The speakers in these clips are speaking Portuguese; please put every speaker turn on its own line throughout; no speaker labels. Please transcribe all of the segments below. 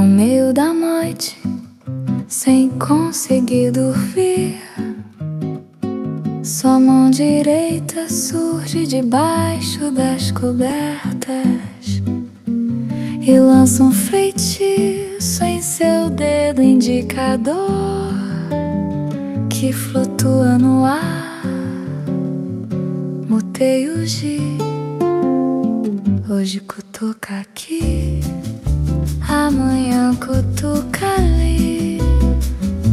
meio da noite, sem conseguir dormir. Sua mão direita surge debaixo das cobertas e lança um feitiço em seu dedo indicador que flutua no ar. Mutei giz, hoje cutuca aqui. Amanhã cutuca ali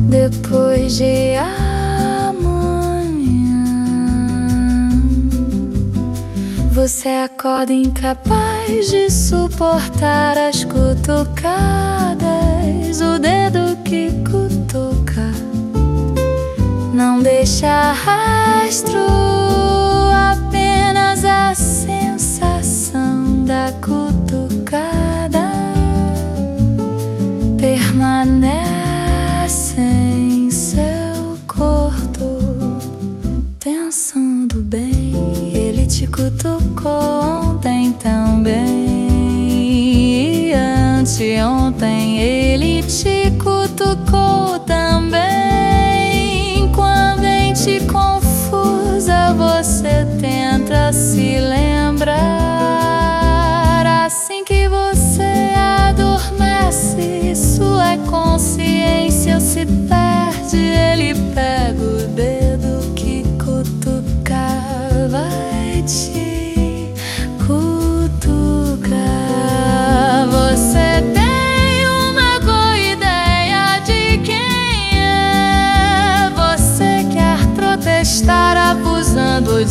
Depois de amanhã. Você acorda incapaz de suportar as cutucadas O dedo que cutuca. Não deixa rastro cutucou ontem também, e anteontem ele te cutucou também. Quando em te confusa, você tenta se lembrar. Assim que você adormece, sua consciência se perde.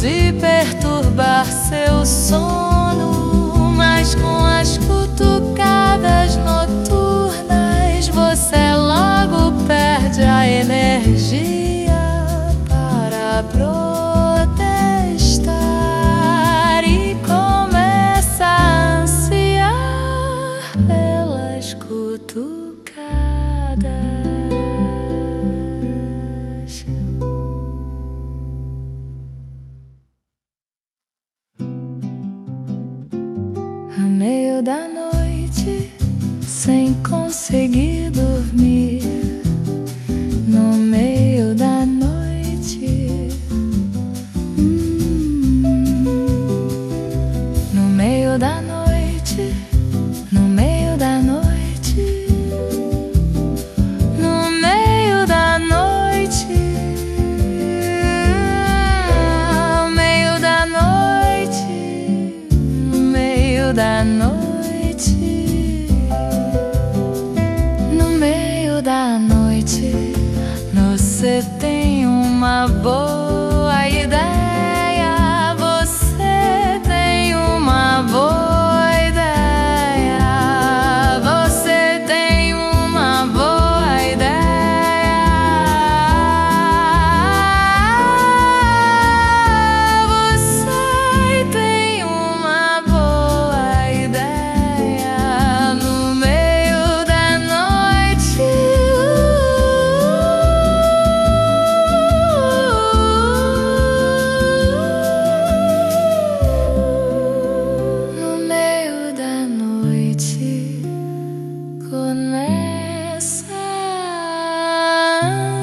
De perturbar seu sono, mas com as cutucadas noturnas você logo perde a energia para protestar e começa a ansiar pelas cutucadas. Sem conseguir dormir. No meio da noite, hum, no meio da noite, no meio da noite, no meio da noite, no meio da noite, no meio da noite, da noite, você tem uma boa.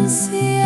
see.